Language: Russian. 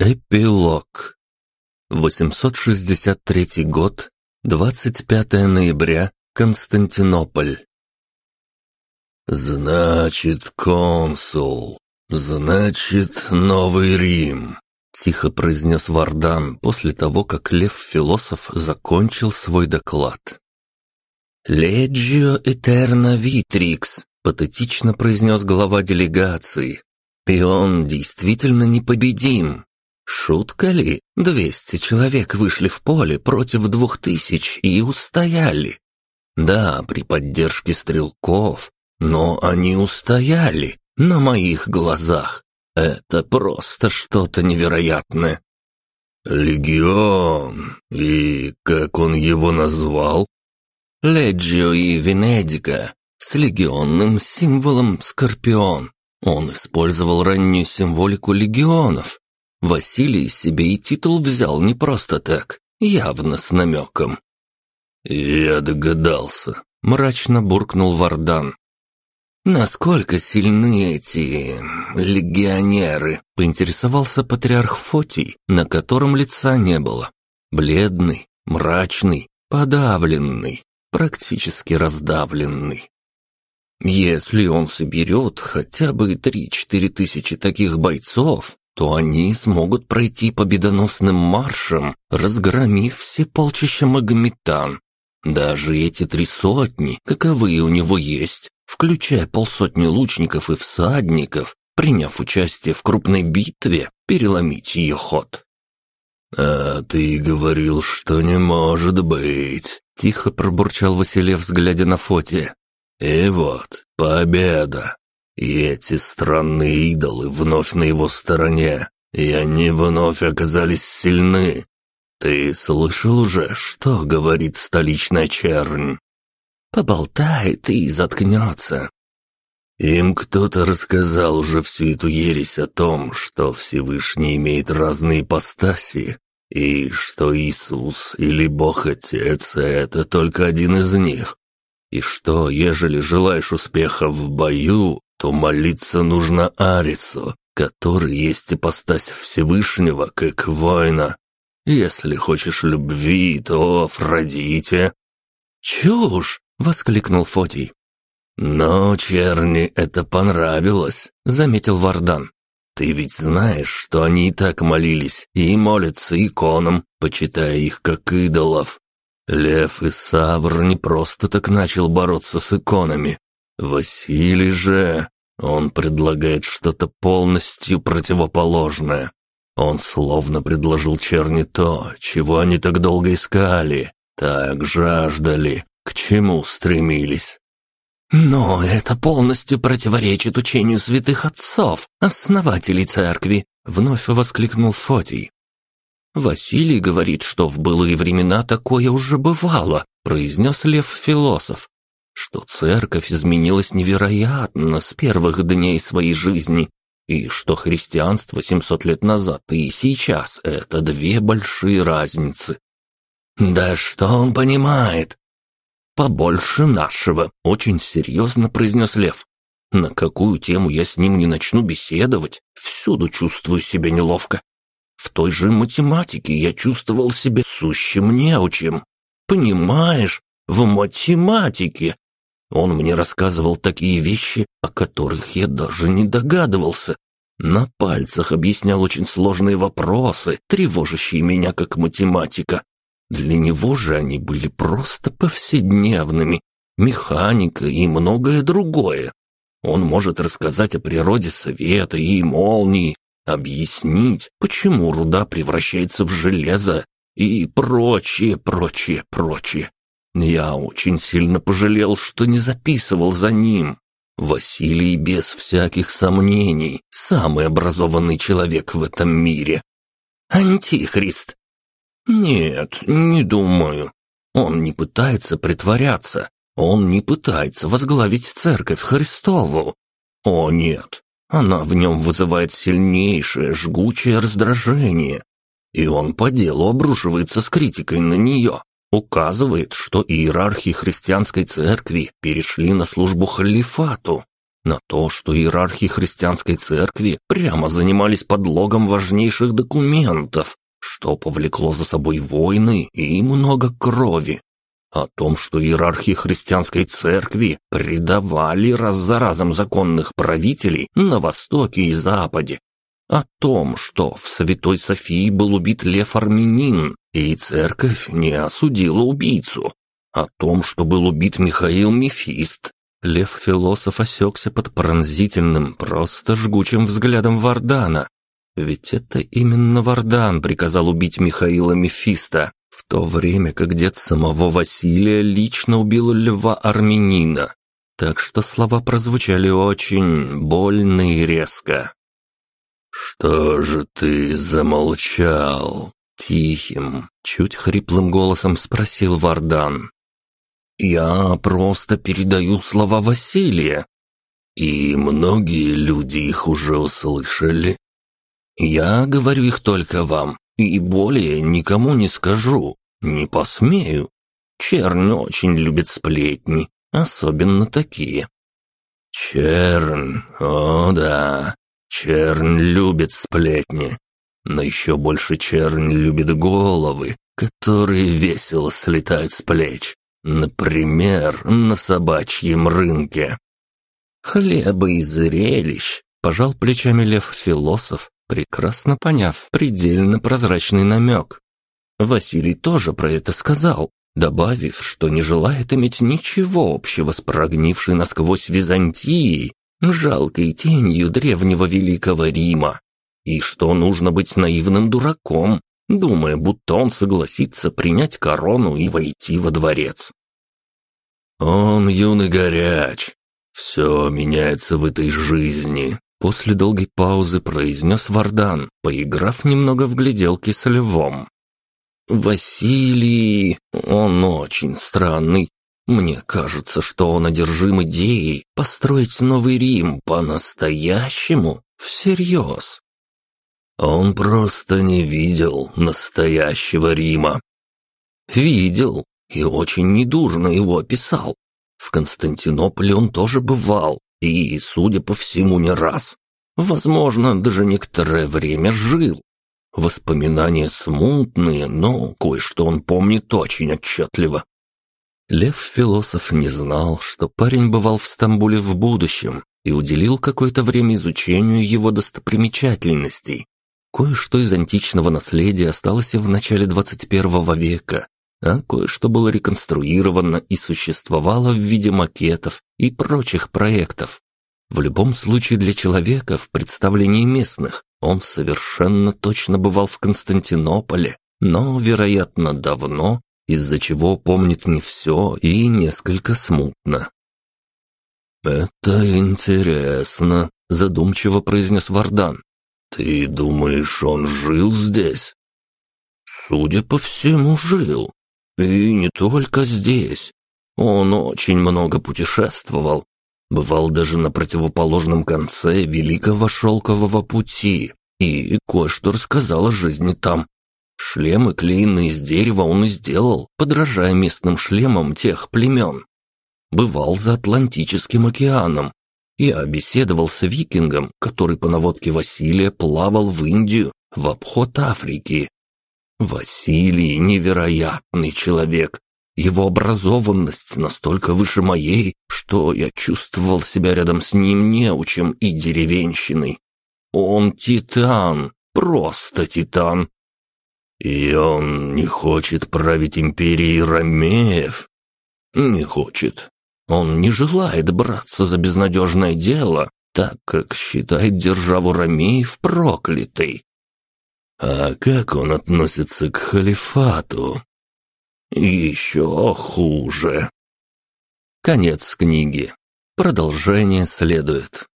Эпилог. 863 год, 25 ноября, Константинополь. «Значит, консул, значит, Новый Рим», — тихо произнес Вардан после того, как Лев-философ закончил свой доклад. «Леджио Этерна Витрикс», — патетично произнес глава делегации. «Пион действительно непобедим, Шутка ли? Двести человек вышли в поле против двух тысяч и устояли. Да, при поддержке стрелков, но они устояли на моих глазах. Это просто что-то невероятное. «Легион. И как он его назвал?» «Леджио и Венедика с легионным символом Скорпион. Он использовал раннюю символику легионов, Василий себе и титул взял не просто так, явно с намеком. «Я догадался», — мрачно буркнул Вардан. «Насколько сильны эти... легионеры?» — поинтересовался патриарх Фотий, на котором лица не было. Бледный, мрачный, подавленный, практически раздавленный. Если он соберет хотя бы три-четыре тысячи таких бойцов, то они смогут пройти победоносным маршем, разгромив все полчища Магометан. Даже эти три сотни, каковые у него есть, включая полсотни лучников и всадников, приняв участие в крупной битве, переломить ее ход. «А ты говорил, что не может быть», — тихо пробурчал Василев, взглядя на Фоте. «И вот, победа. И эти странные идолы вновь на его стороне, и они вновь оказались сильны. Ты слышал уже, что говорит столичная чернь? Поболтает и заткнется. Им кто-то рассказал уже всю эту ересь о том, что Всевышний имеет разные ипостаси, и что Иисус или Бог Отец — это только один из них, и что, ежели желаешь успеха в бою, то молиться нужно Арису, который есть ипостась Всевышнего, как воина. Если хочешь любви, то Афродите». «Чушь!» — воскликнул Фотий. «Но черни это понравилось», — заметил Вардан. «Ты ведь знаешь, что они и так молились и молятся иконам, почитая их как идолов. Лев и Савр не просто так начал бороться с иконами, Василий же, он предлагает что-то полностью противоположное. Он словно предложил черни то, чего они так долго искали, так жаждали, к чему стремились. «Но это полностью противоречит учению святых отцов, основателей церкви», — вновь воскликнул Фотий. «Василий говорит, что в былые времена такое уже бывало», — произнес Лев-философ что церковь изменилась невероятно с первых дней своей жизни, и что христианство 700 лет назад и сейчас – это две большие разницы. «Да что он понимает?» «Побольше нашего», – очень серьезно произнес Лев. «На какую тему я с ним не начну беседовать, всюду чувствую себя неловко. В той же математике я чувствовал себя сущим неучем. Понимаешь, в математике он мне рассказывал такие вещи, о которых я даже не догадывался. На пальцах объяснял очень сложные вопросы, тревожащие меня как математика. Для него же они были просто повседневными. Механика и многое другое. Он может рассказать о природе света и молнии, объяснить, почему руда превращается в железо и прочее, прочее, прочее. Я очень сильно пожалел, что не записывал за ним. Василий без всяких сомнений самый образованный человек в этом мире. Антихрист. Нет, не думаю. Он не пытается притворяться. Он не пытается возглавить церковь Христову. О нет, она в нем вызывает сильнейшее жгучее раздражение. И он по делу обрушивается с критикой на нее указывает, что иерархи христианской церкви перешли на службу халифату. на то, что иерархи христианской церкви прямо занимались подлогом важнейших документов, что повлекло за собой войны и много крови. О том, что иерархи христианской церкви предавали раз за разом законных правителей на Востоке и Западе. О том, что в Святой Софии был убит Лев Армянин, и церковь не осудила убийцу. О том, что был убит Михаил Мефист. Лев-философ осекся под пронзительным, просто жгучим взглядом Вардана. Ведь это именно Вардан приказал убить Михаила Мефиста, то время как дед самого Василия лично убил льва армянина. Так что слова прозвучали очень больно и резко. «Что же ты замолчал?» Тихим, чуть хриплым голосом спросил Вардан. «Я просто передаю слова Василия». «И многие люди их уже услышали?» «Я говорю их только вам, и более никому не скажу, не посмею. Чернь очень любит сплетни, особенно такие». «Чернь, о да, чернь любит сплетни, но еще больше чернь любит головы, которые весело слетают с плеч, например, на собачьем рынке». «Хлеба и зрелищ», — пожал плечами лев-философ, прекрасно поняв предельно прозрачный намек. Василий тоже про это сказал, добавив, что не желает иметь ничего общего с прогнившей насквозь Византией, жалкой тенью древнего Великого Рима, и что нужно быть наивным дураком, думая, будто он согласится принять корону и войти во дворец. Он юный горяч. Все меняется в этой жизни, После долгой паузы произнес Вардан, поиграв немного в гляделки с львом. «Василий, он очень странный. Мне кажется, что он одержим идеей построить новый Рим по-настоящему, всерьез». Он просто не видел настоящего Рима. Видел и очень недурно его описал. В Константинополе он тоже бывал, и, судя по всему, не раз. Возможно, даже некоторое время жил. Воспоминания смутные, но кое-что он помнит очень отчетливо. Лев-философ не знал, что парень бывал в Стамбуле в будущем и уделил какое-то время изучению его достопримечательностей. Кое-что из античного наследия осталось в начале 21 века, а кое-что было реконструировано и существовало в виде макетов и прочих проектов. В любом случае для человека в представлении местных он совершенно точно бывал в Константинополе, но, вероятно, давно, из-за чего помнит не все и несколько смутно. «Это интересно», — задумчиво произнес Вардан. «Ты думаешь, он жил здесь?» «Судя по всему, жил. И не только здесь. Он очень много путешествовал. Бывал даже на противоположном конце Великого Шелкового пути. И кое-что рассказал о жизни там. Шлемы клеенные из дерева он и сделал, подражая местным шлемам тех племен. Бывал за Атлантическим океаном. Я беседовал с викингом, который по наводке Василия плавал в Индию, в обход Африки, Василий невероятный человек. Его образованность настолько выше моей, что я чувствовал себя рядом с ним неучем и деревенщиной. Он титан, просто титан. И он не хочет править империей Ромеев? Не хочет. Он не желает браться за безнадежное дело, так как считает державу Ромеев проклятой. А как он относится к халифату? Еще хуже. Конец книги. Продолжение следует.